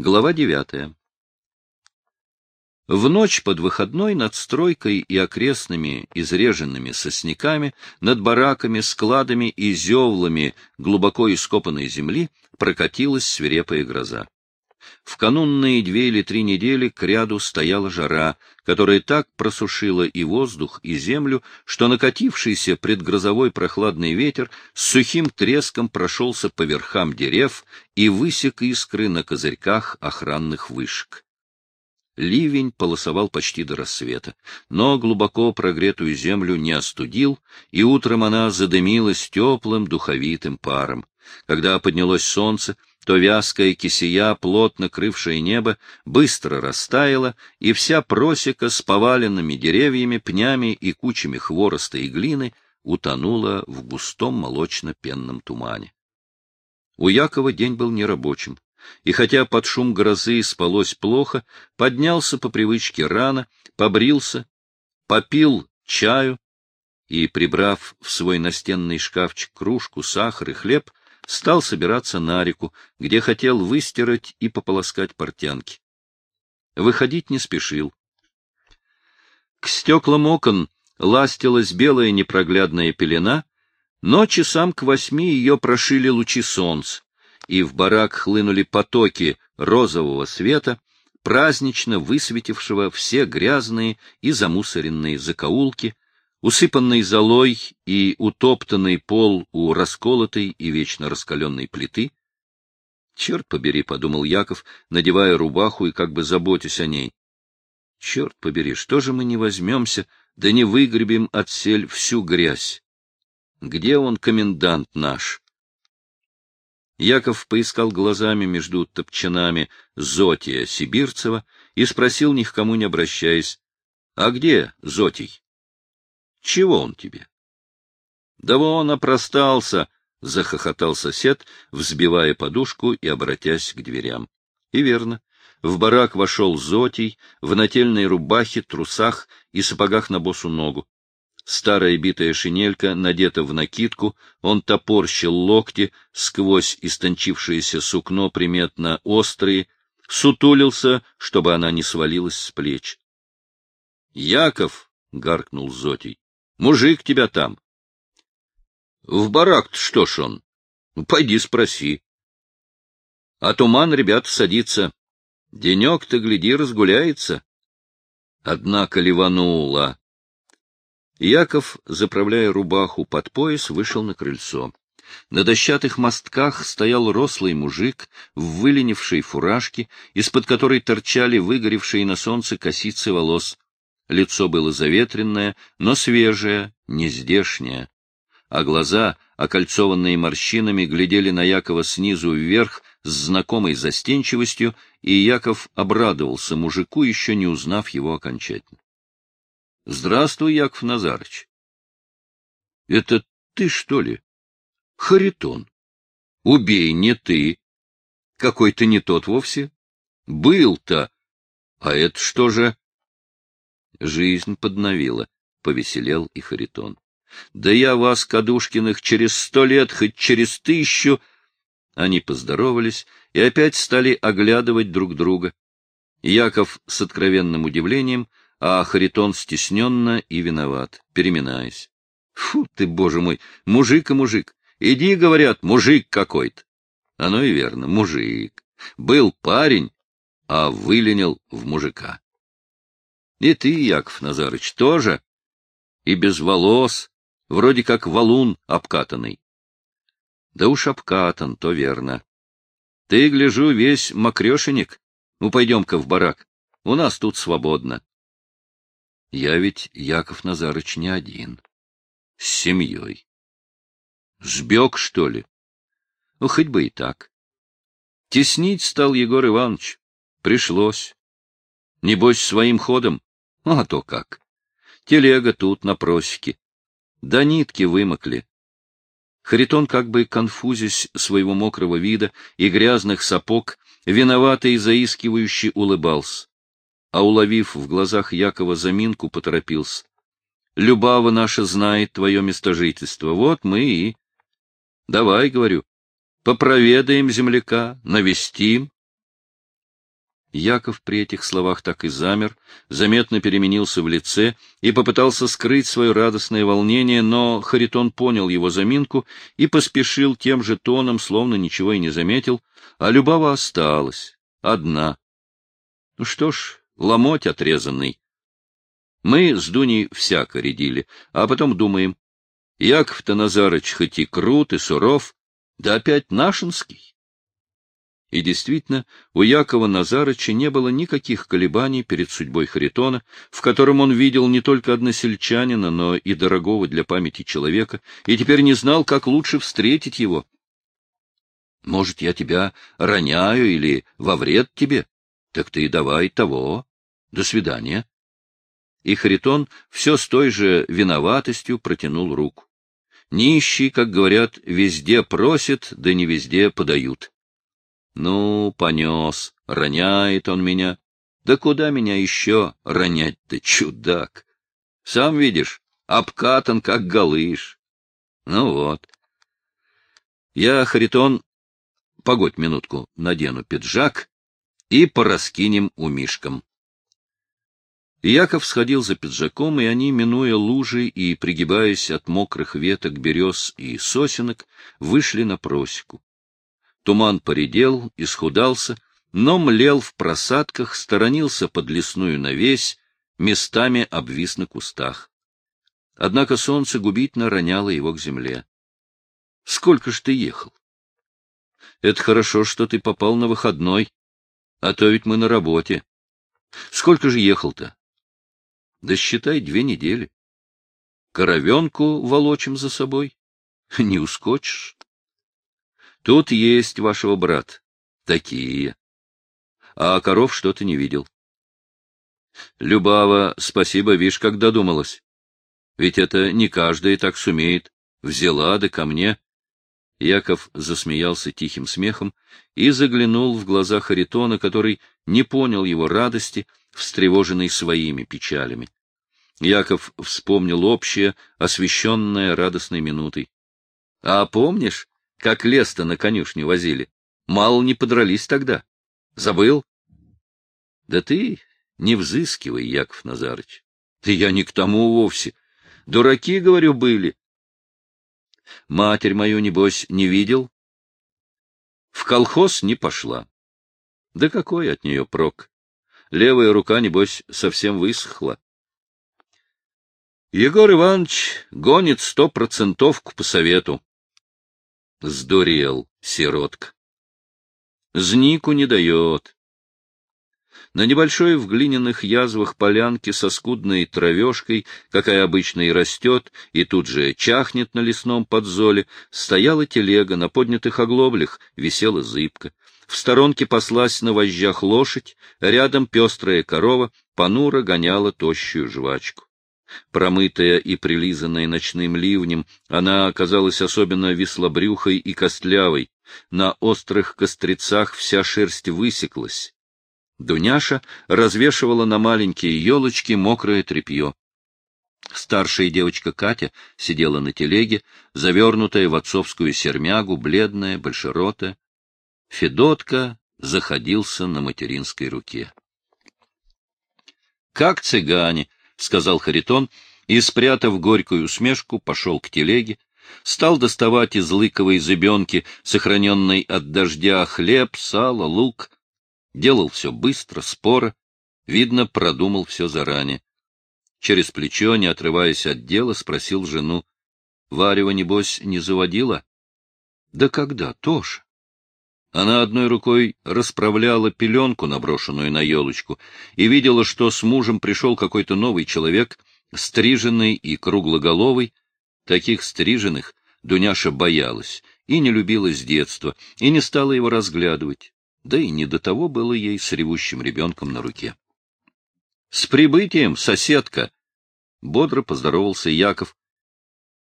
Глава девятая. В ночь под выходной над стройкой и окрестными изреженными сосняками, над бараками, складами и зевлами глубоко ископанной земли прокатилась свирепая гроза. В канунные две или три недели к ряду стояла жара, которая так просушила и воздух, и землю, что накатившийся предгрозовой прохладный ветер с сухим треском прошелся по верхам дерев и высек искры на козырьках охранных вышек. Ливень полосовал почти до рассвета, но глубоко прогретую землю не остудил, и утром она задымилась теплым духовитым паром. Когда поднялось солнце, то вязкая кисия, плотно крывшая небо, быстро растаяла, и вся просека с поваленными деревьями, пнями и кучами хвороста и глины утонула в густом молочно-пенном тумане. У Якова день был нерабочим, и хотя под шум грозы спалось плохо, поднялся по привычке рано, побрился, попил чаю и, прибрав в свой настенный шкафчик кружку, сахар и хлеб, стал собираться на реку, где хотел выстирать и пополоскать портянки. Выходить не спешил. К стеклам окон ластилась белая непроглядная пелена, но часам к восьми ее прошили лучи солнца, и в барак хлынули потоки розового света, празднично высветившего все грязные и замусоренные закоулки, Усыпанный золой и утоптанный пол у расколотой и вечно раскаленной плиты. Черт побери, — подумал Яков, надевая рубаху и как бы заботясь о ней. Черт побери, что же мы не возьмемся, да не выгребем от сель всю грязь? Где он, комендант наш? Яков поискал глазами между топчанами Зотия Сибирцева и спросил, ни к кому не обращаясь, — А где Зотий? Чего он тебе? — Да вон опростался, — захохотал сосед, взбивая подушку и обратясь к дверям. И верно. В барак вошел Зотий в нательной рубахе, трусах и сапогах на босу ногу. Старая битая шинелька надета в накидку, он топорщил локти, сквозь истончившееся сукно приметно острые, сутулился, чтобы она не свалилась с плеч. — Яков! — гаркнул Зотий. Мужик тебя там. В барак что ж он? Пойди спроси. А туман, ребята, садится. Денек-то, гляди, разгуляется. Однако ливанула. Яков, заправляя рубаху под пояс, вышел на крыльцо. На дощатых мостках стоял рослый мужик в выленившей фуражке, из-под которой торчали выгоревшие на солнце косицы волос. Лицо было заветренное, но свежее, не здешнее. А глаза, окольцованные морщинами, глядели на Якова снизу вверх с знакомой застенчивостью, и Яков обрадовался мужику, еще не узнав его окончательно. — Здравствуй, Яков Назарыч. — Это ты, что ли? — Харитон. — Убей, не ты. Какой ты не тот вовсе. Был-то. А это что же? Жизнь подновила, повеселел и Харитон. Да я вас, Кадушкиных, через сто лет, хоть через тысячу... Они поздоровались и опять стали оглядывать друг друга. Яков с откровенным удивлением, а Харитон стесненно и виноват, переминаясь. Фу ты, боже мой, мужик и мужик. Иди, говорят, мужик какой-то. Оно и верно, мужик. Был парень, а выленил в мужика. И ты, Яков Назарыч, тоже. И без волос, вроде как валун обкатанный. Да уж обкатан, то верно. Ты, гляжу, весь мокрешенек. Ну, пойдем-ка в барак. У нас тут свободно. Я ведь, Яков Назарыч, не один. С семьей. Сбег, что ли? Ну, хоть бы и так. Теснить стал Егор Иванович. Пришлось. Небось, своим ходом. Ну, а то как. Телега тут, на просеке. Да нитки вымокли. Харитон, как бы конфузясь своего мокрого вида и грязных сапог, виноватый и заискивающий улыбался. А уловив в глазах Якова заминку, поторопился. Любава наша знает твое местожительство. Вот мы и... Давай, говорю, попроведаем земляка, навестим. Яков при этих словах так и замер, заметно переменился в лице и попытался скрыть свое радостное волнение, но Харитон понял его заминку и поспешил тем же тоном, словно ничего и не заметил, а Любава осталась, одна. Ну что ж, ломоть отрезанный. Мы с Дуней всяко рядили, а потом думаем, Яков-то Назарыч хоть и крут и суров, да опять нашинский. И действительно, у Якова Назарыча не было никаких колебаний перед судьбой Харитона, в котором он видел не только односельчанина, но и дорогого для памяти человека, и теперь не знал, как лучше встретить его. «Может, я тебя роняю или во вред тебе? Так ты и давай того. До свидания». И Харитон все с той же виноватостью протянул руку. Нищий, как говорят, везде просит, да не везде подают. Ну, понес, роняет он меня. Да куда меня еще ронять-то, чудак? Сам видишь, обкатан, как галыш. Ну вот. Я, Харитон, погодь минутку, надену пиджак и пораскинем у Мишкам. Яков сходил за пиджаком, и они, минуя лужи и пригибаясь от мокрых веток берез и сосенок, вышли на просеку. Туман поредел, исхудался, но млел в просадках, сторонился под лесную навесь, местами обвис на кустах. Однако солнце губительно роняло его к земле. — Сколько ж ты ехал? — Это хорошо, что ты попал на выходной, а то ведь мы на работе. Сколько же ехал-то? — Да считай, две недели. Коровенку волочим за собой. Не ускочишь. Тут есть вашего брат. Такие. А коров что-то не видел. Любава, спасибо, вишь, как додумалась. Ведь это не каждая так сумеет. Взяла да ко мне. Яков засмеялся тихим смехом и заглянул в глаза Харитона, который не понял его радости, встревоженный своими печалями. Яков вспомнил общее, освещенное радостной минутой. — А помнишь, как лес-то на конюшне возили. Мало не подрались тогда. Забыл? Да ты не взыскивай, Яков Назарыч. Ты я не к тому вовсе. Дураки, говорю, были. Матерь мою, небось, не видел? В колхоз не пошла. Да какой от нее прок? Левая рука, небось, совсем высохла. Егор Иванович гонит сто процентовку по совету. Сдурел, сиротка. Знику не дает. На небольшой в глиняных язвах полянке со скудной травешкой, какая обычно и растет, и тут же чахнет на лесном подзоле, стояла телега, на поднятых оглоблях висела зыбка. В сторонке паслась на вожжах лошадь, рядом пестрая корова понуро гоняла тощую жвачку. Промытая и прилизанная ночным ливнем, она оказалась особенно веслобрюхой и костлявой. На острых кострицах вся шерсть высеклась. Дуняша развешивала на маленькие елочки мокрое тряпье. Старшая девочка Катя сидела на телеге, завернутая в отцовскую сермягу, бледная, большеротая. Федотка заходился на материнской руке. — Как цыгане! — сказал Харитон, и, спрятав горькую усмешку, пошел к телеге, стал доставать из лыковой зыбенки, сохраненной от дождя, хлеб, сало, лук. Делал все быстро, споро, видно, продумал все заранее. Через плечо, не отрываясь от дела, спросил жену. — Варева, небось, не заводила? — Да когда, тоже? Она одной рукой расправляла пеленку, наброшенную на елочку, и видела, что с мужем пришел какой-то новый человек, стриженный и круглоголовый. Таких стриженных Дуняша боялась и не любила с детства, и не стала его разглядывать, да и не до того было ей с ревущим ребенком на руке. — С прибытием, соседка! — бодро поздоровался Яков.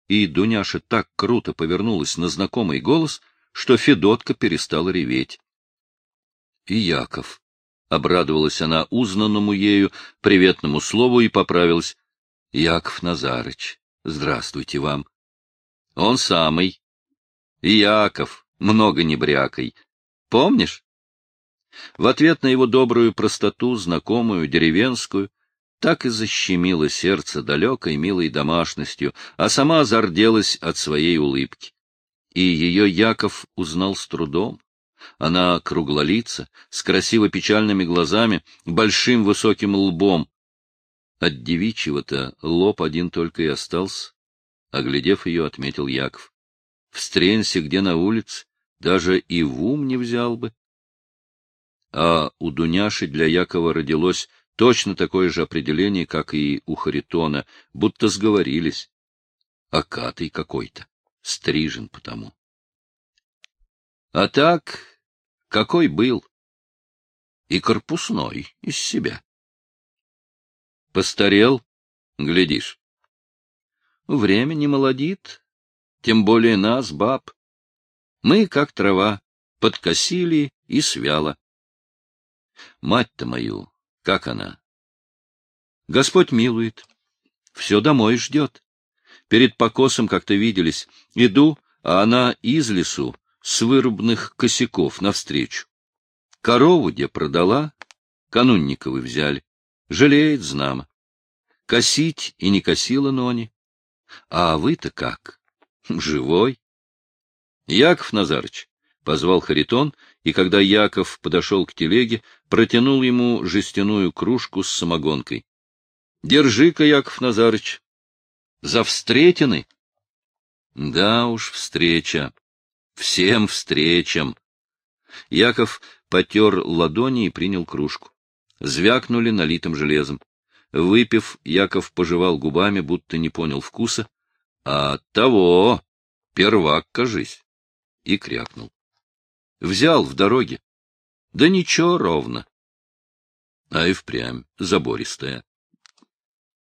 И Дуняша так круто повернулась на знакомый голос — что Федотка перестала реветь. И Яков. Обрадовалась она узнанному ею приветному слову и поправилась. — Яков Назарыч, здравствуйте вам. — Он самый. — Яков, много не брякой. Помнишь? В ответ на его добрую простоту, знакомую, деревенскую, так и защемило сердце далекой милой домашностью, а сама зарделась от своей улыбки. И ее Яков узнал с трудом. Она круглолица, с красиво печальными глазами, большим высоким лбом. От девичьего-то лоб один только и остался. Оглядев ее, отметил Яков. Встренься где на улице, даже и в ум не взял бы. А у Дуняши для Якова родилось точно такое же определение, как и у Харитона, будто сговорились. Акатый какой-то, стрижен потому. А так, какой был? И корпусной из себя. Постарел, глядишь. Время не молодит, тем более нас, баб. Мы, как трава, подкосили и свяло. Мать-то мою, как она? Господь милует. Все домой ждет. Перед покосом как-то виделись. Иду, а она из лесу, с вырубных косяков навстречу. Корову где продала, канунниковы взяли. Жалеет, знамо. Косить и не косила Нони. А вы-то как? Живой? Яков Назарыч, — позвал Харитон, и когда Яков подошел к телеге, протянул ему жестяную кружку с самогонкой. — Держи-ка, Яков Назарыч. — За встретины? — Да уж, встреча. Всем встречам. Яков потер ладони и принял кружку. Звякнули налитым железом. Выпив, Яков пожевал губами, будто не понял вкуса. — А того! Первак, кажись! И крякнул. Взял в дороге. Да ничего ровно. А и впрямь забористая.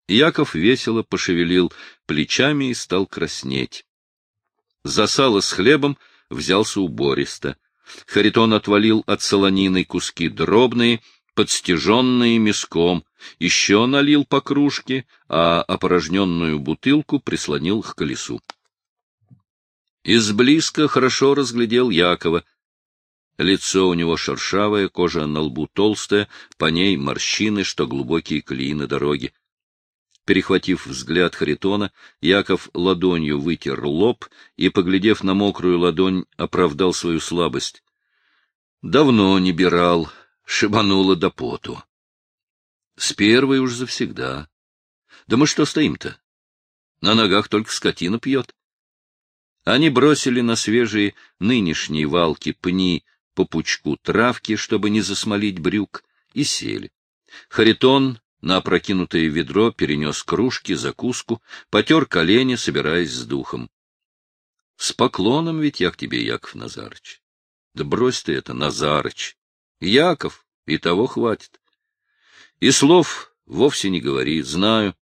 Яков весело пошевелил плечами и стал краснеть. Засало с хлебом взялся убористо. Харитон отвалил от солонины куски дробные, подстеженные миском, еще налил по кружке, а опорожненную бутылку прислонил к колесу. Изблизко хорошо разглядел Якова, Лицо у него шершавое, кожа на лбу толстая, по ней морщины, что глубокие колеи на дороге. Перехватив взгляд Харитона, Яков ладонью вытер лоб и, поглядев на мокрую ладонь, оправдал свою слабость. Давно не бирал, шибануло до поту. С первой уж завсегда. Да мы что стоим-то? На ногах только скотина пьет. Они бросили на свежие нынешние валки пни по пучку травки, чтобы не засмолить брюк, и сели. Харитон на опрокинутое ведро перенес кружки, закуску, потер колени, собираясь с духом. — С поклоном ведь я к тебе, Яков Назарыч. Да брось ты это, Назарыч. Яков, и того хватит. И слов вовсе не говори, знаю.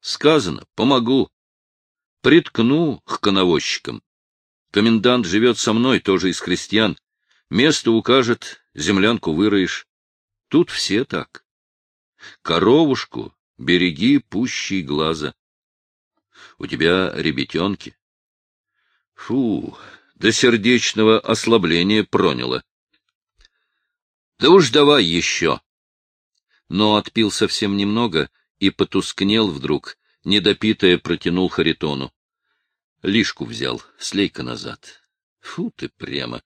Сказано, помогу. Приткну к коновозчикам. Комендант живет со мной, тоже из крестьян. Место укажет, землянку выроешь. Тут все так. Коровушку береги пущей глаза. У тебя ребятенки. Фу, до сердечного ослабления проняло. Да уж давай еще. Но отпил совсем немного и потускнел вдруг, недопитое протянул Харитону. Лишку взял, слейка назад. Фу ты прямо.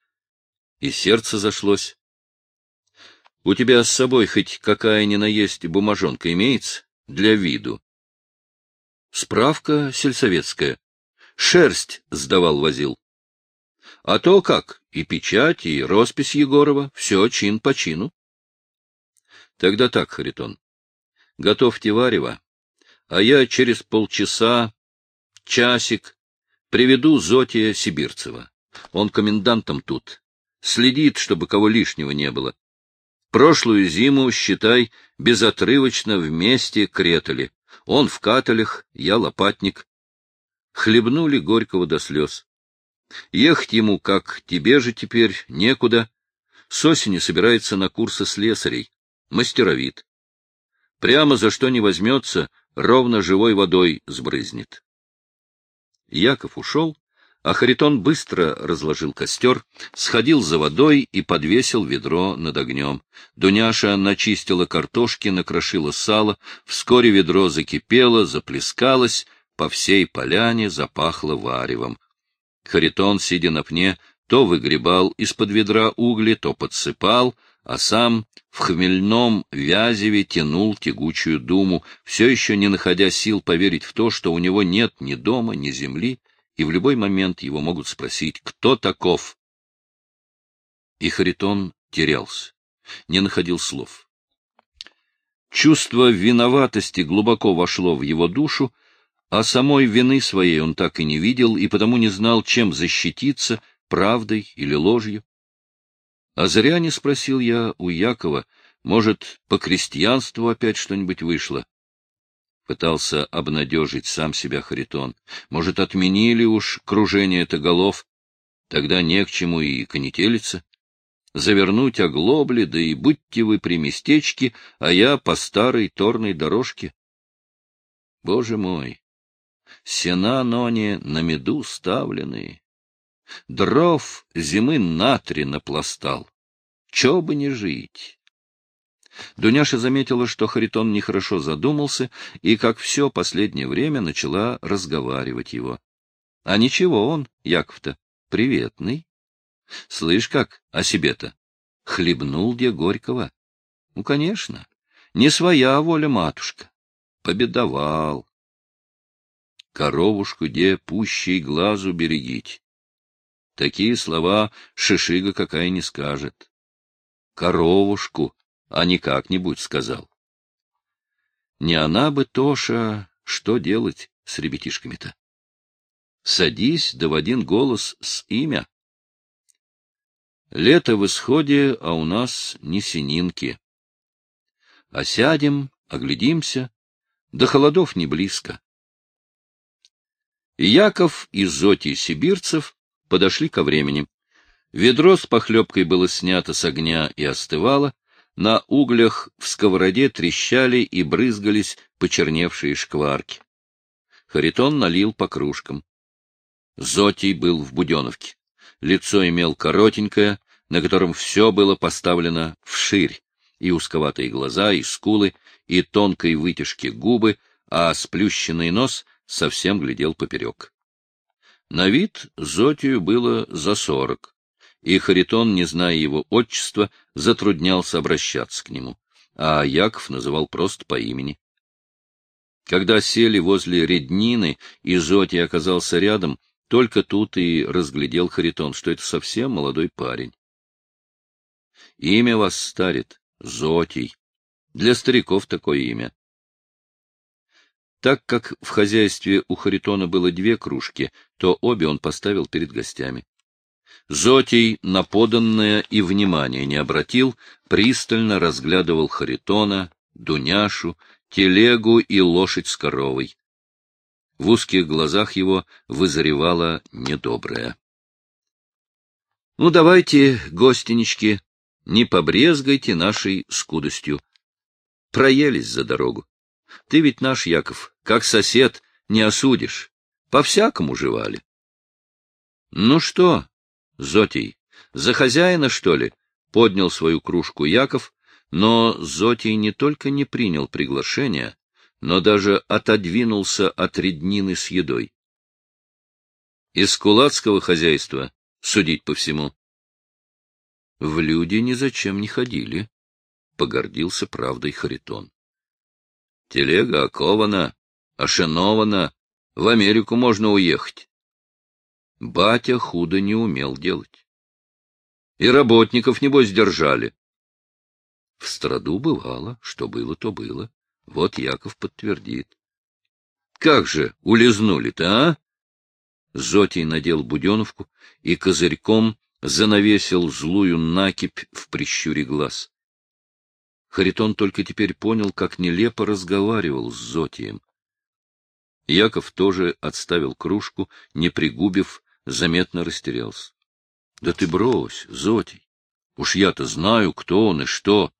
И сердце зашлось. — У тебя с собой хоть какая ни на есть бумажонка имеется? Для виду. — Справка сельсоветская. Шерсть сдавал-возил. — А то как? И печать, и роспись Егорова. Все чин по чину. — Тогда так, Харитон. Готовьте варево, а я через полчаса, часик, приведу Зотия Сибирцева. Он комендантом тут, следит, чтобы кого лишнего не было. Прошлую зиму, считай, безотрывочно вместе кретали. Он в каталях, я лопатник. Хлебнули горького до слез. Ехать ему, как тебе же теперь, некуда. С осени собирается на курсы слесарей. Мастеровит. Прямо за что не возьмется, ровно живой водой сбрызнет. Яков ушел, А Харитон быстро разложил костер, сходил за водой и подвесил ведро над огнем. Дуняша начистила картошки, накрошила сало, вскоре ведро закипело, заплескалось, по всей поляне запахло варевом. Харитон, сидя на пне, то выгребал из-под ведра угли, то подсыпал, а сам в хмельном вязеве тянул тягучую думу, все еще не находя сил поверить в то, что у него нет ни дома, ни земли, и в любой момент его могут спросить, кто таков. И Харитон терялся, не находил слов. Чувство виноватости глубоко вошло в его душу, а самой вины своей он так и не видел, и потому не знал, чем защититься, правдой или ложью. А зря не спросил я у Якова, может, по крестьянству опять что-нибудь вышло. Пытался обнадежить сам себя Харитон. Может, отменили уж кружение это голов, тогда не к чему и конетелиться. Завернуть оглобли, да и будьте вы при местечке, а я по старой торной дорожке. Боже мой! Сена ноне на меду ставленные. Дров зимы на три напластал. Чё бы не жить. Дуняша заметила, что Харитон нехорошо задумался, и, как все последнее время, начала разговаривать его. — А ничего он, Яков-то, приветный. Слышь, как о себе-то? Хлебнул где Горького? Ну, конечно, не своя воля, матушка. Победовал. Коровушку где пущей глазу берегить. Такие слова шишига какая не скажет. Коровушку, а не как-нибудь сказал. Не она бы, Тоша, что делать с ребятишками-то? Садись, да в один голос с имя. Лето в исходе, а у нас не сининки. А сядем, оглядимся, до холодов не близко. Яков и Зотий Сибирцев подошли ко времени. Ведро с похлебкой было снято с огня и остывало, на углях в сковороде трещали и брызгались почерневшие шкварки. Харитон налил по кружкам. Зотий был в Буденовке. Лицо имел коротенькое, на котором все было поставлено вширь, и узковатые глаза, и скулы, и тонкой вытяжки губы, а сплющенный нос совсем глядел поперек. На вид Зотию было за сорок, и Харитон, не зная его отчества, затруднялся обращаться к нему, а Яков называл просто по имени. Когда сели возле Реднины, и Зотий оказался рядом, только тут и разглядел Харитон, что это совсем молодой парень. Имя вас старит — Зотий. Для стариков такое имя. Так как в хозяйстве у Харитона было две кружки, то обе он поставил перед гостями. Зотий на поданное и внимания не обратил, пристально разглядывал Харитона, Дуняшу, телегу и лошадь с коровой. В узких глазах его вызревало недоброе. — Ну, давайте, гостинички, не побрезгайте нашей скудостью. Проелись за дорогу. Ты ведь наш, Яков, как сосед, не осудишь. По-всякому жевали. — Ну что, Зотий, за хозяина, что ли? — поднял свою кружку Яков, но Зотий не только не принял приглашения, но даже отодвинулся от реднины с едой. Из кулацкого хозяйства, судить по всему. В люди ни зачем не ходили, — погордился правдой Харитон. Телега окована, ошинована, в Америку можно уехать. Батя худо не умел делать. И работников, небось, держали. В страду бывало, что было, то было. Вот Яков подтвердит. Как же улизнули-то, а? Зотий надел буденовку и козырьком занавесил злую накипь в прищуре глаз. Харитон только теперь понял, как нелепо разговаривал с Зотием. Яков тоже отставил кружку, не пригубив, заметно растерялся. — Да ты брось, Зотий. Уж я-то знаю, кто он и что.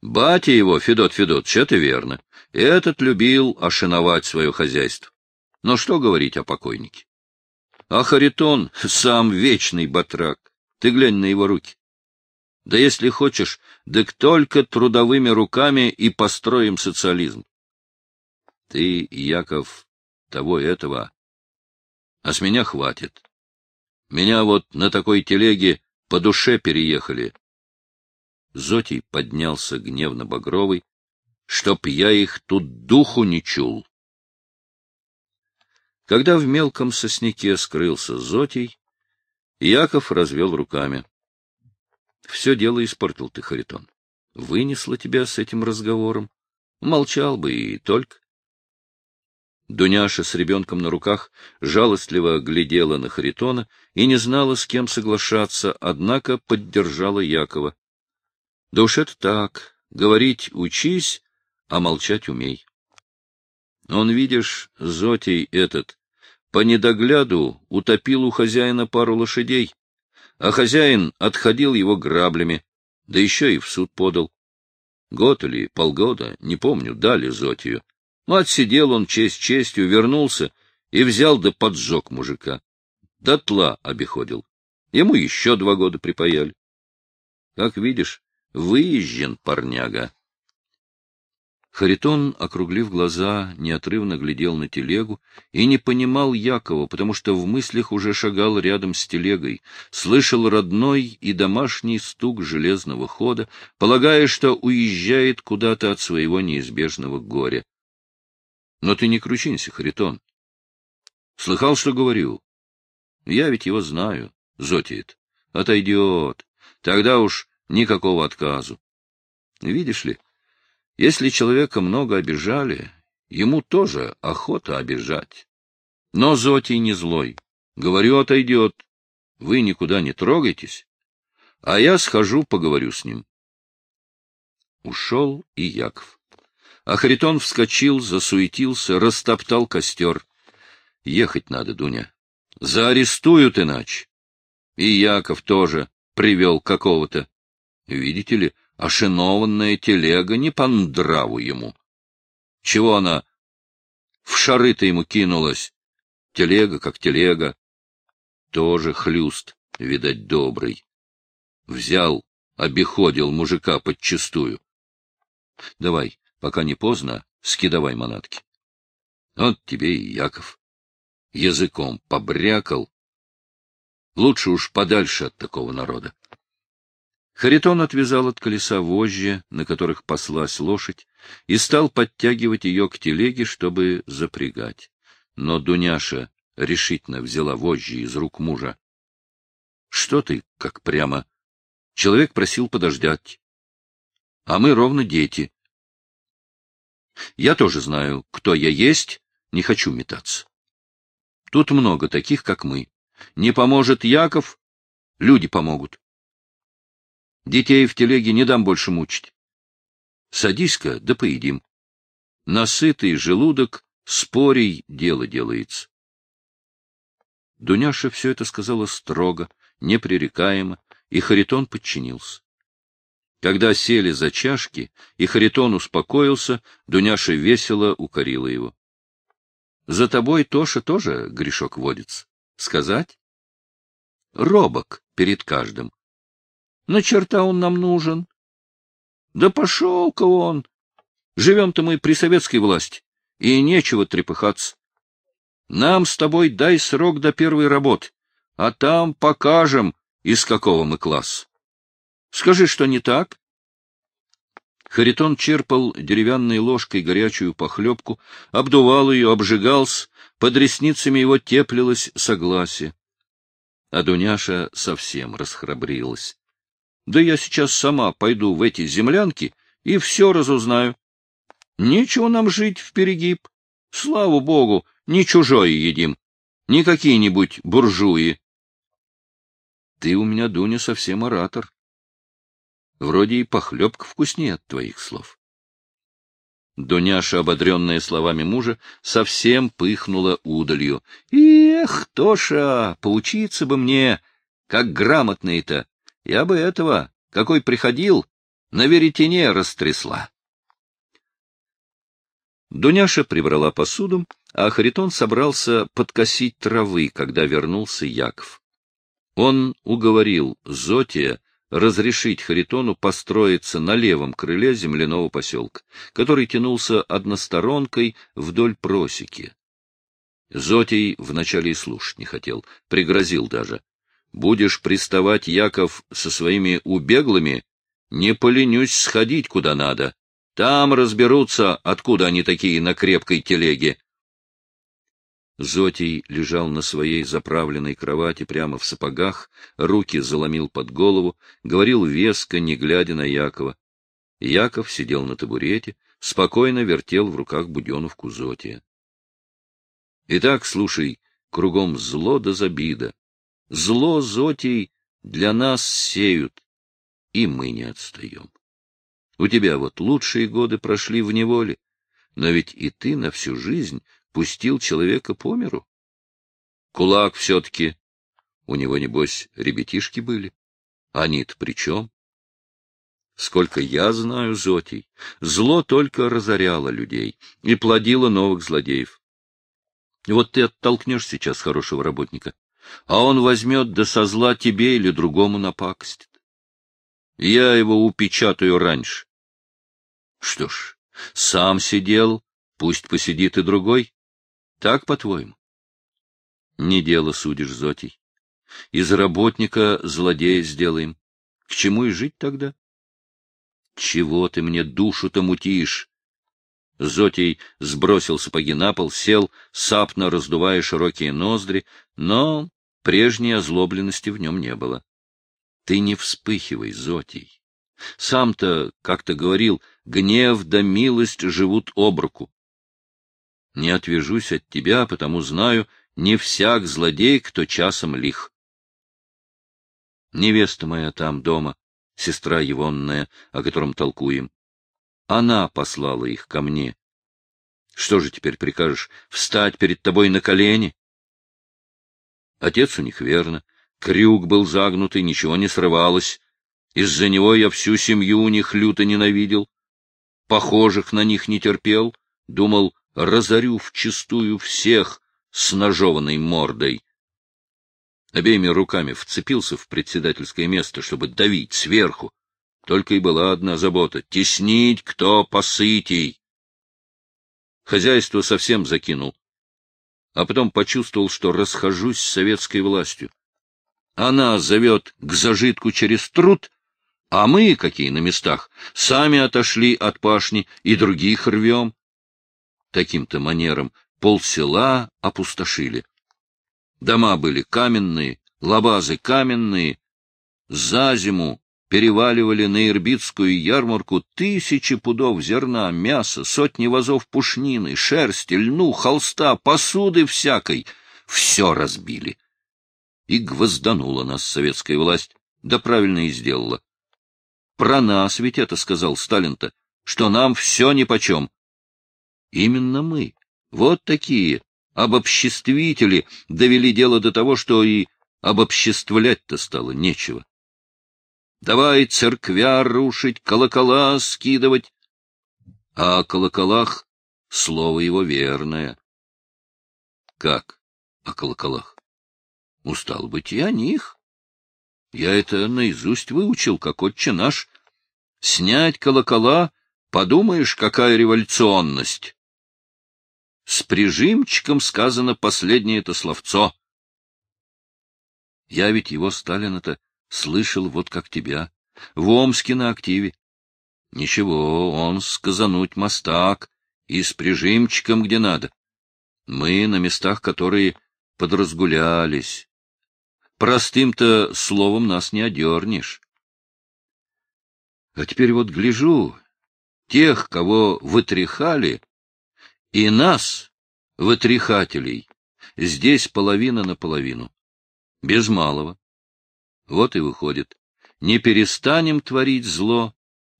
Батя его, Федот Федотович, это верно. Этот любил ошиновать свое хозяйство. Но что говорить о покойнике? А Харитон — сам вечный батрак. Ты глянь на его руки. Да если хочешь, так только трудовыми руками и построим социализм. Ты, Яков, того этого. А с меня хватит. Меня вот на такой телеге по душе переехали. Зотий поднялся гневно-багровый, чтоб я их тут духу не чул. Когда в мелком сосняке скрылся Зотий, Яков развел руками. — Все дело испортил ты, Харитон. Вынесла тебя с этим разговором. Молчал бы и только. Дуняша с ребенком на руках жалостливо глядела на Харитона и не знала, с кем соглашаться, однако поддержала Якова. — Да уж это так. Говорить учись, а молчать умей. Он, видишь, Зотий этот, по недогляду утопил у хозяина пару лошадей, а хозяин отходил его граблями, да еще и в суд подал. Год или полгода, не помню, дали Зотию. Ну, отсидел он честь честью, вернулся и взял да поджег мужика. Дотла обиходил. Ему еще два года припаяли. Как видишь, выезжен парняга. Харитон, округлив глаза, неотрывно глядел на телегу и не понимал Якова, потому что в мыслях уже шагал рядом с телегой, слышал родной и домашний стук железного хода, полагая, что уезжает куда-то от своего неизбежного горя. Но ты не кручинься, Харитон. Слыхал, что говорю? Я ведь его знаю, Зотиет. Отойдет. Тогда уж никакого отказу. Видишь ли, если человека много обижали, ему тоже охота обижать. Но Зотий не злой. Говорю, отойдет. Вы никуда не трогайтесь, а я схожу, поговорю с ним. Ушел и Яков. А Харитон вскочил, засуетился, растоптал костер. Ехать надо, Дуня. Заарестуют иначе. И Яков тоже привел какого-то. Видите ли, ошинованная телега не по нраву ему. Чего она в шары-то ему кинулась? Телега как телега. Тоже хлюст, видать, добрый. Взял, обиходил мужика подчистую. Давай, пока не поздно, скидывай манатки. Вот тебе и Яков. Языком побрякал. Лучше уж подальше от такого народа. Харитон отвязал от колеса вожжи, на которых паслась лошадь, и стал подтягивать ее к телеге, чтобы запрягать. Но Дуняша решительно взяла вожжи из рук мужа. — Что ты, как прямо? Человек просил подождать. А мы ровно дети. Я тоже знаю, кто я есть, не хочу метаться. Тут много таких, как мы. Не поможет Яков, люди помогут. Детей в телеге не дам больше мучить. Садись-ка, да поедим. Насытый желудок, спорей дело делается. Дуняша все это сказала строго, непререкаемо, и Харитон подчинился. Когда сели за чашки, и Харитон успокоился, Дуняша весело укорила его. — За тобой, Тоша, тоже грешок водится. Сказать? Робок перед каждым. На черта он нам нужен? Да пошел-ка он! Живем-то мы при советской власти, и нечего трепыхаться. Нам с тобой дай срок до первой работы, а там покажем, из какого мы класса. Скажи, что не так? Харитон черпал деревянной ложкой горячую похлебку, обдувал ее, обжигался, под ресницами его теплилось согласие. А Дуняша совсем расхрабрилась. Да я сейчас сама пойду в эти землянки и все разузнаю. Нечего нам жить в перегиб. Слава богу, не чужое едим, не какие-нибудь буржуи. Ты у меня, Дуня, совсем оратор. Вроде и похлебка вкуснее от твоих слов. Дуняша, ободренная словами мужа, совсем пыхнула удалью. — Эх, Тоша, поучиться бы мне, как грамотный-то, я бы этого, какой приходил, на веретене растрясла. Дуняша прибрала посуду, а Харитон собрался подкосить травы, когда вернулся Яков. Он уговорил Зотия разрешить Харитону построиться на левом крыле земляного поселка, который тянулся односторонкой вдоль просеки. Зотий вначале и слушать не хотел, пригрозил даже. Будешь приставать, Яков, со своими убеглыми, не поленюсь сходить куда надо. Там разберутся, откуда они такие на крепкой телеге. Зотий лежал на своей заправленной кровати прямо в сапогах, руки заломил под голову, говорил веско, не глядя на Якова. Яков сидел на табурете, спокойно вертел в руках буденовку Зотия. — Итак, слушай, кругом зло да забида. Зло, Зотий, для нас сеют, и мы не отстаем. У тебя вот лучшие годы прошли в неволе, но ведь и ты на всю жизнь пустил человека по миру. Кулак все-таки. У него, небось, ребятишки были. Они-то при чем? Сколько я знаю, Зотий, зло только разоряло людей и плодило новых злодеев. Вот ты оттолкнешь сейчас хорошего работника, а он возьмет да со зла тебе или другому напакостит. Я его упечатаю раньше. Что ж, сам сидел, пусть посидит и другой. Так, по-твоему? Не дело судишь, Зотий. Из работника злодея сделаем. К чему и жить тогда? Чего ты мне душу-то мутишь? Зотий сбросил сапоги на пол, сел, сапно раздувая широкие ноздри, но прежней озлобленности в нем не было. Ты не вспыхивай, Зотий. Сам-то, как то говорил, гнев да милость живут об руку не отвяжусь от тебя, потому знаю, не всяк злодей, кто часом лих. Невеста моя там дома, сестра Егонная, о котором толкуем. Она послала их ко мне. Что же теперь прикажешь, встать перед тобой на колени? Отец у них верно. Крюк был загнутый, ничего не срывалось. Из-за него я всю семью у них люто ненавидел. Похожих на них не терпел. Думал, разорю вчистую всех с ножованной мордой. Обеими руками вцепился в председательское место, чтобы давить сверху. Только и была одна забота — теснить кто посытей. Хозяйство совсем закинул, а потом почувствовал, что расхожусь с советской властью. Она зовет к зажитку через труд, а мы, какие на местах, сами отошли от пашни и других рвем таким-то манером полсела опустошили. Дома были каменные, лабазы каменные. За зиму переваливали на Ирбитскую ярмарку тысячи пудов зерна, мяса, сотни вазов пушнины, шерсти, льну, холста, посуды всякой. Все разбили. И гвозданула нас советская власть. Да правильно и сделала. Про нас ведь это сказал Сталин-то, что нам все нипочем. Именно мы, вот такие обобществители, довели дело до того, что и обобществлять-то стало нечего. Давай церквя рушить, колокола скидывать. А о колоколах слово его верное. Как о колоколах? Устал быть и о них. Я это наизусть выучил, как отче наш. Снять колокола, подумаешь, какая революционность. С прижимчиком сказано последнее это словцо. Я ведь его, Сталина-то, слышал вот как тебя, в Омске на активе. Ничего, он сказануть мостак, и с прижимчиком где надо. Мы на местах, которые подразгулялись. Простым-то словом нас не одернешь. А теперь вот гляжу, тех, кого вытряхали, и нас, вытряхателей, здесь половина на половину. Без малого. Вот и выходит. Не перестанем творить зло,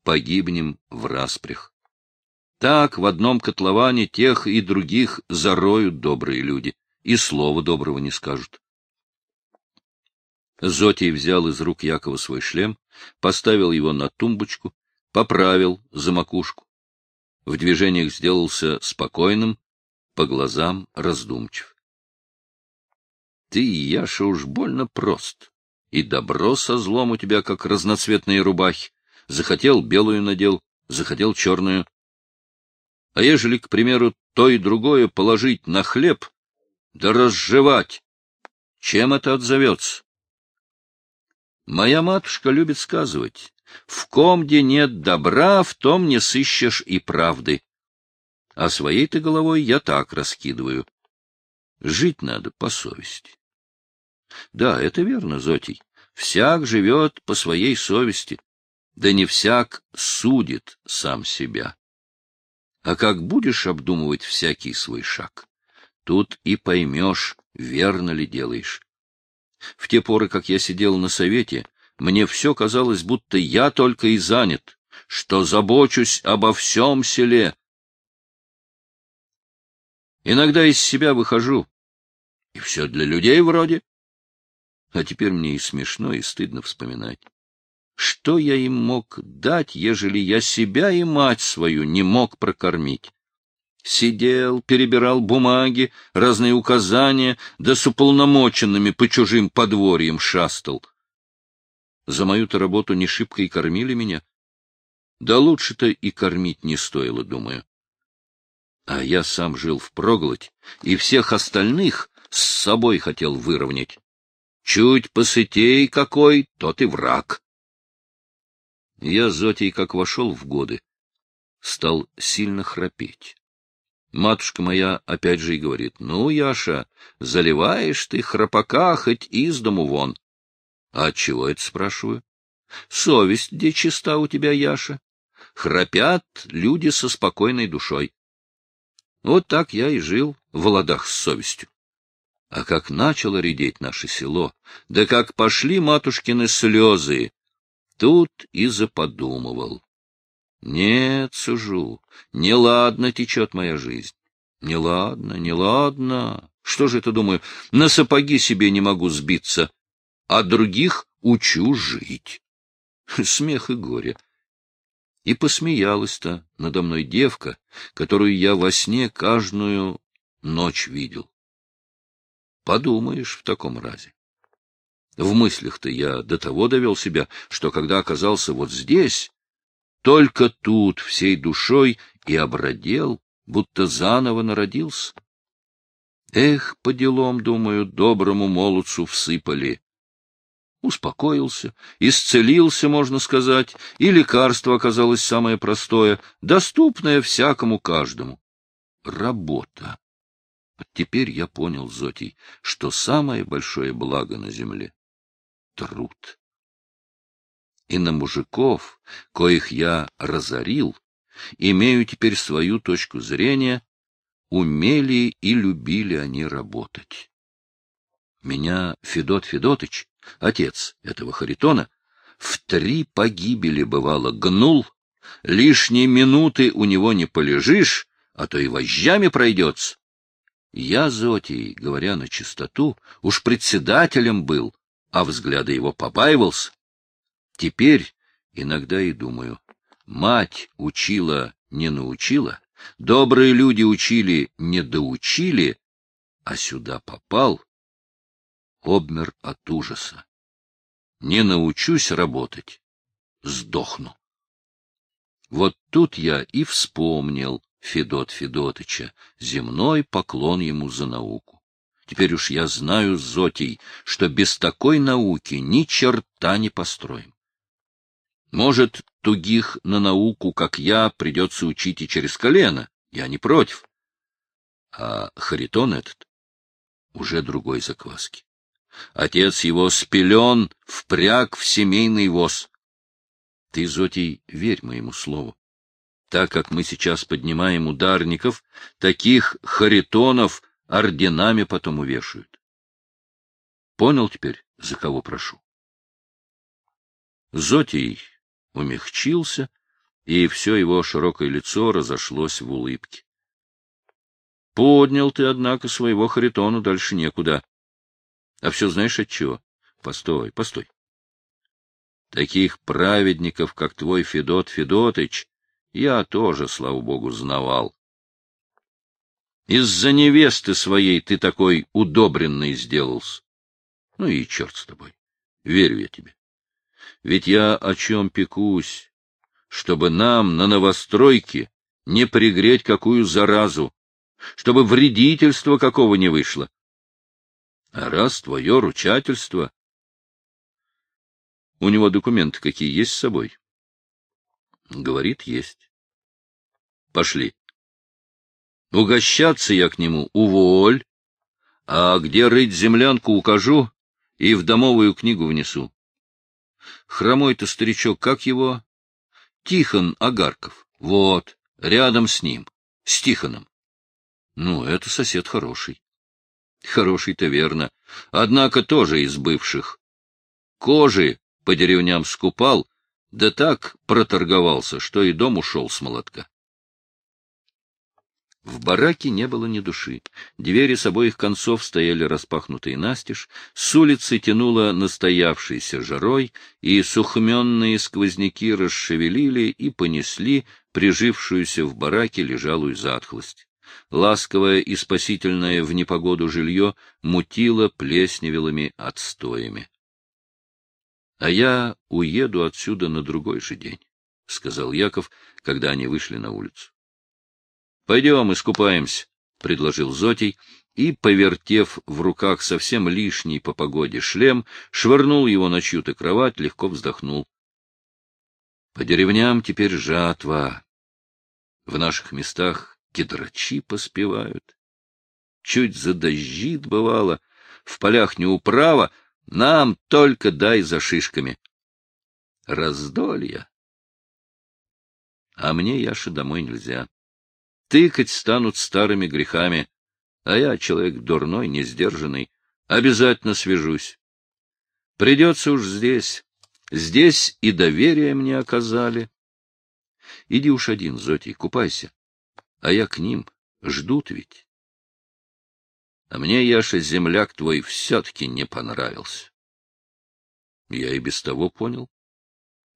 погибнем в распрях. Так в одном котловане тех и других зароют добрые люди, и слова доброго не скажут. Зотий взял из рук Якова свой шлем, поставил его на тумбочку, поправил за макушку в движениях сделался спокойным, по глазам раздумчив. — Ты, Яша, уж больно прост, и добро со злом у тебя, как разноцветные рубахи. Захотел — белую надел, захотел — черную. А ежели, к примеру, то и другое положить на хлеб, да разжевать, чем это отзовется? Моя матушка любит сказывать, в ком где нет добра, в том не сыщешь и правды. А своей-то головой я так раскидываю. Жить надо по совести. Да, это верно, Зотий. Всяк живет по своей совести, да не всяк судит сам себя. А как будешь обдумывать всякий свой шаг, тут и поймешь, верно ли делаешь. В те поры, как я сидел на совете, мне все казалось, будто я только и занят, что забочусь обо всем селе. Иногда из себя выхожу, и все для людей вроде. А теперь мне и смешно, и стыдно вспоминать. Что я им мог дать, ежели я себя и мать свою не мог прокормить? Сидел, перебирал бумаги, разные указания, да с уполномоченными по чужим подворьям шастал. За мою-то работу не шибко и кормили меня. Да лучше-то и кормить не стоило, думаю. А я сам жил в впроголодь, и всех остальных с собой хотел выровнять. Чуть посытей какой, тот и враг. Я, Зотий, как вошел в годы, стал сильно храпеть. Матушка моя опять же и говорит, ну, Яша, заливаешь ты храпака хоть из дому вон. А чего это, спрашиваю? Совесть где чиста у тебя, Яша? Храпят люди со спокойной душой. Вот так я и жил в ладах с совестью. А как начало редеть наше село, да как пошли матушкины слезы, тут и заподумывал. Нет, сужу, неладно течет моя жизнь. Неладно, неладно. Что же это, думаю, на сапоги себе не могу сбиться, а других учу жить. Смех и горе. И посмеялась-то надо мной девка, которую я во сне каждую ночь видел. Подумаешь в таком разе. В мыслях-то я до того довел себя, что когда оказался вот здесь, только тут всей душой и обродел, будто заново народился. Эх, по делам, думаю, доброму молодцу всыпали. Успокоился, исцелился, можно сказать, и лекарство оказалось самое простое, доступное всякому каждому. Работа. Теперь я понял, Зотий, что самое большое благо на земле — труд. И на мужиков, коих я разорил, имею теперь свою точку зрения, умели и любили они работать. Меня Федот Федотыч, отец этого Харитона, в три погибели, бывало, гнул, лишние минуты у него не полежишь, а то и вожжами пройдется. Я, Зотий, говоря на чистоту, уж председателем был, а взгляда его побаивался. Теперь иногда и думаю, мать учила, не научила, добрые люди учили, не доучили, а сюда попал, обмер от ужаса. Не научусь работать, сдохну. Вот тут я и вспомнил, Федот Федотыча, земной поклон ему за науку. Теперь уж я знаю, Зотий, что без такой науки ни черта не построим. Может, тугих на науку, как я, придется учить и через колено, я не против. А Харитон этот уже другой закваски. Отец его спелен, впряг в семейный воз. Ты, Зотий, верь моему слову. Так как мы сейчас поднимаем ударников, таких харитонов орденами потом увешают. Понял теперь, за кого прошу? Зотий умягчился, и все его широкое лицо разошлось в улыбке. Поднял ты, однако, своего Харитона дальше некуда. А все знаешь от чего? Постой, постой. Таких праведников, как твой Федот Федотыч, я тоже, слава богу, знавал. Из-за невесты своей ты такой удобренный сделался. Ну и черт с тобой. Верю я тебе. Ведь я о чем пекусь, чтобы нам на новостройке не пригреть какую заразу, чтобы вредительство какого не вышло. А раз твое ручательство... У него документы какие есть с собой? Говорит, есть. Пошли. Угощаться я к нему уволь, а где рыть землянку укажу и в домовую книгу внесу. Хромой-то старичок, как его? Тихон Агарков. Вот, рядом с ним, с Тихоном. Ну, это сосед хороший. Хороший-то верно, однако тоже из бывших. Кожи по деревням скупал, да так проторговался, что и дом ушел с молотка. В бараке не было ни души. Двери с обоих концов стояли распахнутые настежь, с улицы тянуло настоявшейся жарой, и сухменные сквозняки расшевелили и понесли прижившуюся в бараке лежалую затхлость. Ласковое и спасительное в непогоду жилье мутило плесневелыми отстоями. — А я уеду отсюда на другой же день, — сказал Яков, когда они вышли на улицу. — Пойдем, искупаемся, — предложил Зотий, и, повертев в руках совсем лишний по погоде шлем, швырнул его на чью-то кровать, легко вздохнул. По деревням теперь жатва. В наших местах кедрачи поспевают. Чуть задождит, бывало, в полях не управа, нам только дай за шишками. Раздолье. А мне, Яша, домой нельзя тыкать станут старыми грехами, а я человек дурной, несдержанный, обязательно свяжусь. Придется уж здесь. Здесь и доверие мне оказали. Иди уж один, Зотий, купайся. А я к ним. Ждут ведь. А мне, Яша, земляк твой все-таки не понравился. Я и без того понял.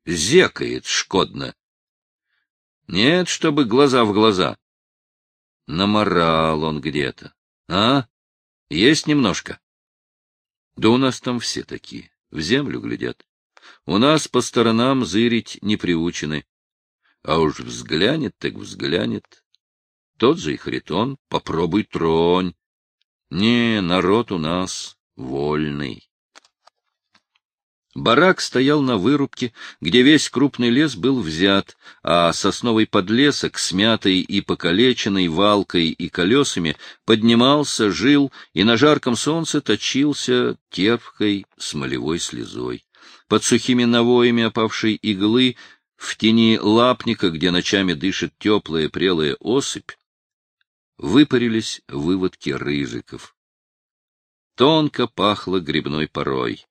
Зекает шкодно. Нет, чтобы глаза в глаза. Наморал он где-то. А? Есть немножко? Да у нас там все такие, в землю глядят. У нас по сторонам зырить не приучены. А уж взглянет, так взглянет. Тот же и Харитон, попробуй тронь. Не, народ у нас вольный. Барак стоял на вырубке, где весь крупный лес был взят, а сосновый подлесок, смятый и покалеченный валкой и колесами, поднимался, жил и на жарком солнце точился терпкой смолевой слезой. Под сухими навоями опавшей иглы, в тени лапника, где ночами дышит теплая прелая осыпь, выпарились выводки рыжиков. Тонко пахло грибной порой.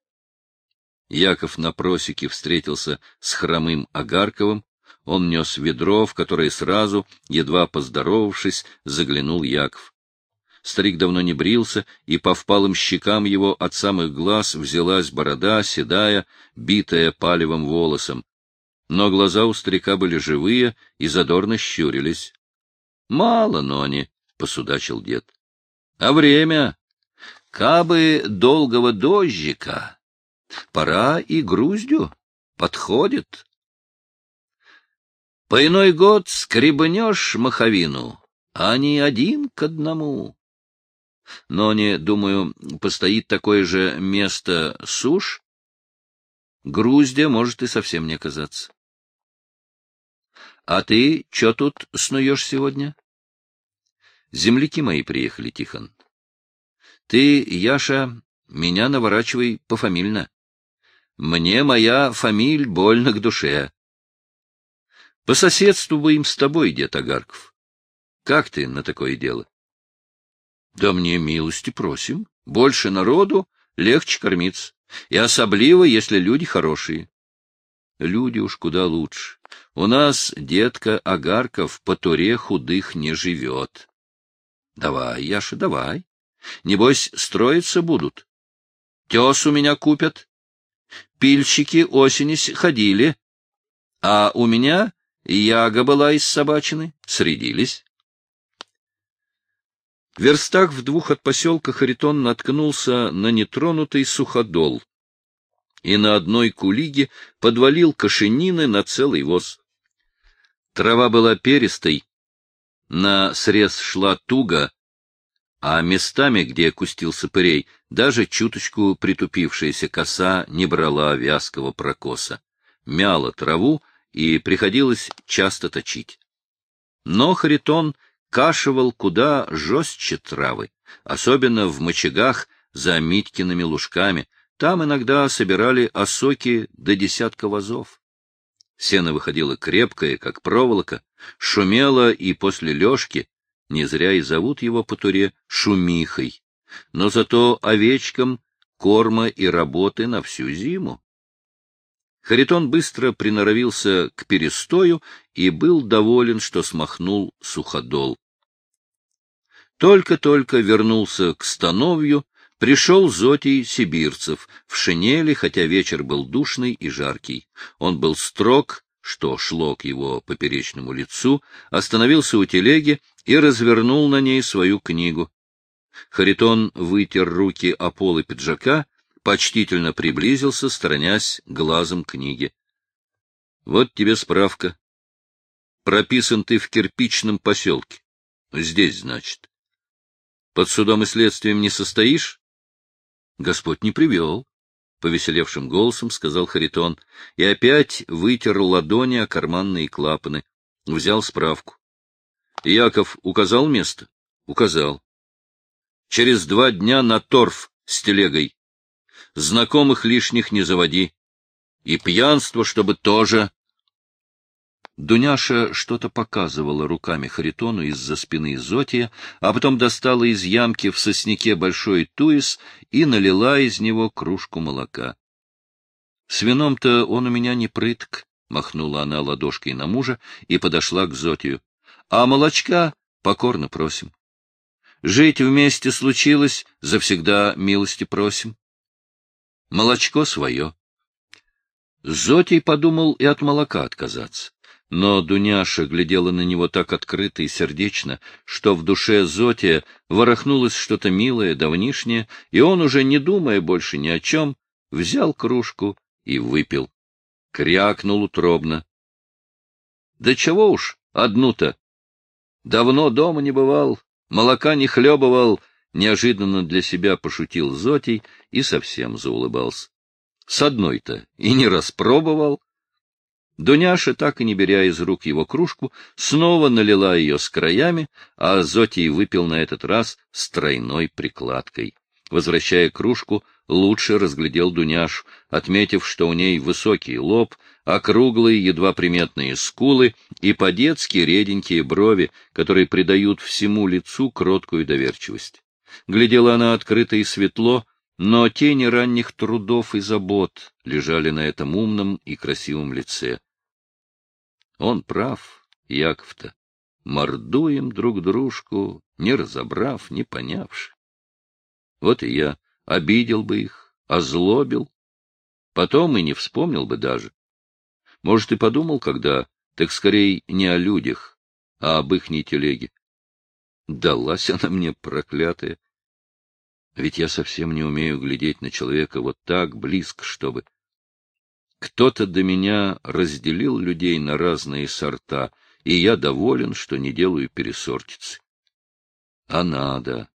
Яков на просеке встретился с хромым Агарковым. Он нес ведро, в которое сразу, едва поздоровавшись, заглянул Яков. Старик давно не брился, и по впалым щекам его от самых глаз взялась борода, седая, битая палевым волосом. Но глаза у старика были живые и задорно щурились. — Мало, но они, — посудачил дед. — А время? Кабы долгого дождика, Пора и груздью. Подходит. По иной год скребнешь маховину, а не один к одному. Но не, думаю, постоит такое же место суш, груздя может и совсем не оказаться. А ты что тут снуешь сегодня? Земляки мои приехали, Тихон. Ты, Яша, меня наворачивай пофамильно. Мне моя фамиль больно к душе. По соседству бы им с тобой, дед Агарков. Как ты на такое дело? Да мне милости просим. Больше народу, легче кормиться. И особливо, если люди хорошие. Люди уж куда лучше. У нас детка Агарков по туре худых не живет. Давай, Яша, давай. Небось, строиться будут. Тес у меня купят, Пильщики осени ходили, а у меня яга была из собачины, средились. В верстах в двух от поселка Харитон наткнулся на нетронутый суходол и на одной кулиге подвалил кошенины на целый воз. Трава была перистой, на срез шла туго, а местами, где кустился пырей, даже чуточку притупившаяся коса не брала вязкого прокоса, мяла траву и приходилось часто точить. Но Харитон кашивал куда жестче травы, особенно в мочегах за Митькиными лужками, там иногда собирали осоки до десятка вазов. Сено выходило крепкое, как проволока, шумело и после лёжки, не зря и зовут его по туре шумихой, но зато овечкам корма и работы на всю зиму. Харитон быстро приноровился к перестою и был доволен, что смахнул суходол. Только-только вернулся к становью, пришел Зотий Сибирцев в шинели, хотя вечер был душный и жаркий. Он был строг, что шло к его поперечному лицу, остановился у телеги и развернул на ней свою книгу. Харитон вытер руки о полы пиджака, почтительно приблизился, сторонясь глазом книги. — Вот тебе справка. Прописан ты в кирпичном поселке. Здесь, значит. Под судом и следствием не состоишь? — Господь не привел, — повеселевшим голосом сказал Харитон, и опять вытер ладони о карманные клапаны, взял справку. Яков указал место? Указал. Через два дня на торф с телегой. Знакомых лишних не заводи. И пьянство, чтобы тоже. Дуняша что-то показывала руками Харитону из-за спины Зотия, а потом достала из ямки в сосняке большой туис и налила из него кружку молока. — С вином-то он у меня не прытк, — махнула она ладошкой на мужа и подошла к Зотию а молочка покорно просим. Жить вместе случилось, завсегда милости просим. Молочко свое. Зотий подумал и от молока отказаться. Но Дуняша глядела на него так открыто и сердечно, что в душе Зотия ворохнулось что-то милое, давнишнее, и он, уже не думая больше ни о чем, взял кружку и выпил. Крякнул утробно. — Да чего уж, одну-то, Давно дома не бывал, молока не хлебывал, неожиданно для себя пошутил Зотий и совсем заулыбался. С одной-то и не распробовал. Дуняша, так и не беря из рук его кружку, снова налила ее с краями, а Зотий выпил на этот раз с тройной прикладкой. Возвращая кружку, лучше разглядел Дуняшу, отметив, что у ней высокий лоб, округлые, едва приметные скулы и по-детски реденькие брови, которые придают всему лицу кроткую доверчивость. Глядела она открыто и светло, но тени ранних трудов и забот лежали на этом умном и красивом лице. Он прав, Яков-то. Мордуем друг дружку, не разобрав, не понявши. Вот и я обидел бы их, озлобил, потом и не вспомнил бы даже. Может, и подумал, когда, так скорее не о людях, а об ихней телеге. Далась она мне, проклятая. Ведь я совсем не умею глядеть на человека вот так близко, чтобы... Кто-то до меня разделил людей на разные сорта, и я доволен, что не делаю пересортицы. А надо.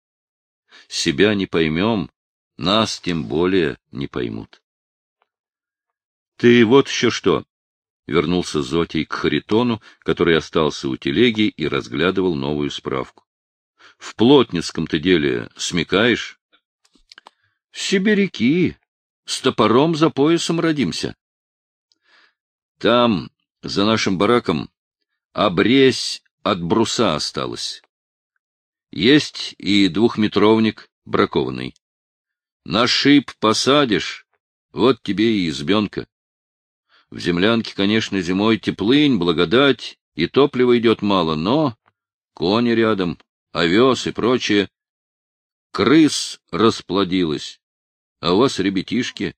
Себя не поймем, нас тем более не поймут. — Ты вот еще что! — вернулся Зотий к Харитону, который остался у телеги и разглядывал новую справку. — В плотницком-то деле смекаешь? — Сибиряки. С топором за поясом родимся. Там, за нашим бараком, обрезь от бруса осталась. Есть и двухметровник бракованный. На шип посадишь, вот тебе и избенка. В землянке, конечно, зимой теплынь, благодать, и топлива идет мало, но кони рядом, овес и прочее. Крыс расплодилась, а у вас ребятишки.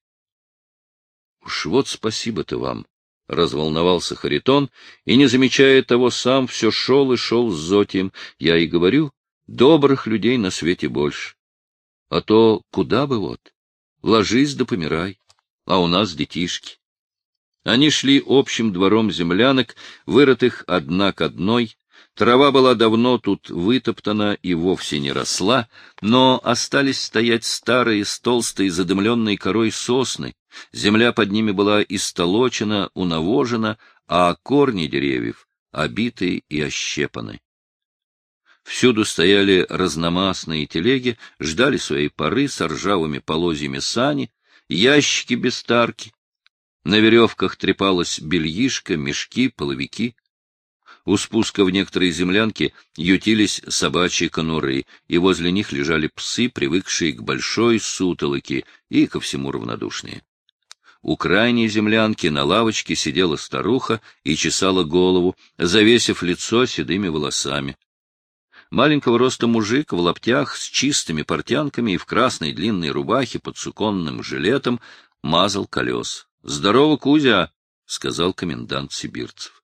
Уж вот спасибо-то вам, — разволновался Харитон, и, не замечая того, сам все шел и шел с Зотием. Я и говорю, Добрых людей на свете больше. А то куда бы вот? Ложись да помирай. А у нас детишки. Они шли общим двором землянок, вырытых одна к одной. Трава была давно тут вытоптана и вовсе не росла, но остались стоять старые с толстой задымленной корой сосны. Земля под ними была истолочена, унавожена, а корни деревьев обиты и ощепаны. Всюду стояли разномастные телеги, ждали своей поры с ржавыми полозьями сани, ящики без старки. На веревках трепалась бельишка, мешки, половики. У спуска в некоторые землянки ютились собачьи конуры, и возле них лежали псы, привыкшие к большой сутолоке и ко всему равнодушные. У крайней землянки на лавочке сидела старуха и чесала голову, завесив лицо седыми волосами. Маленького роста мужик в лаптях с чистыми портянками и в красной длинной рубахе под суконным жилетом мазал колес. — Здорово, Кузя! — сказал комендант Сибирцев.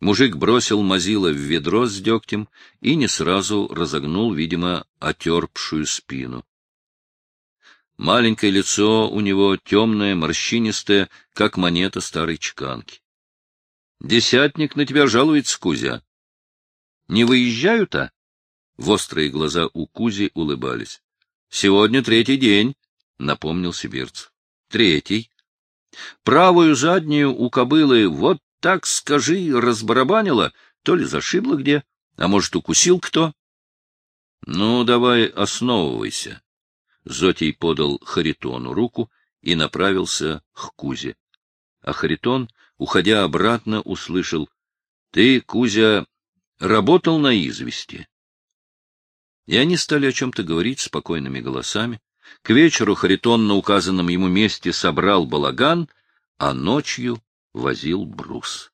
Мужик бросил мазила в ведро с дегтем и не сразу разогнул, видимо, отерпшую спину. Маленькое лицо у него темное, морщинистое, как монета старой чеканки. — Десятник на тебя жалуется, Кузя. — Не выезжают-то? В острые глаза у Кузи улыбались. — Сегодня третий день, — напомнил сибирц. — Третий. Правую заднюю у кобылы вот так, скажи, разбарабанила, то ли зашибла где, а может, укусил кто? — Ну, давай основывайся. Зотий подал Харитону руку и направился к Кузе. А Харитон, уходя обратно, услышал, — Ты, Кузя, работал на извести. И они стали о чем-то говорить спокойными голосами. К вечеру Харитон на указанном ему месте собрал балаган, а ночью возил брус.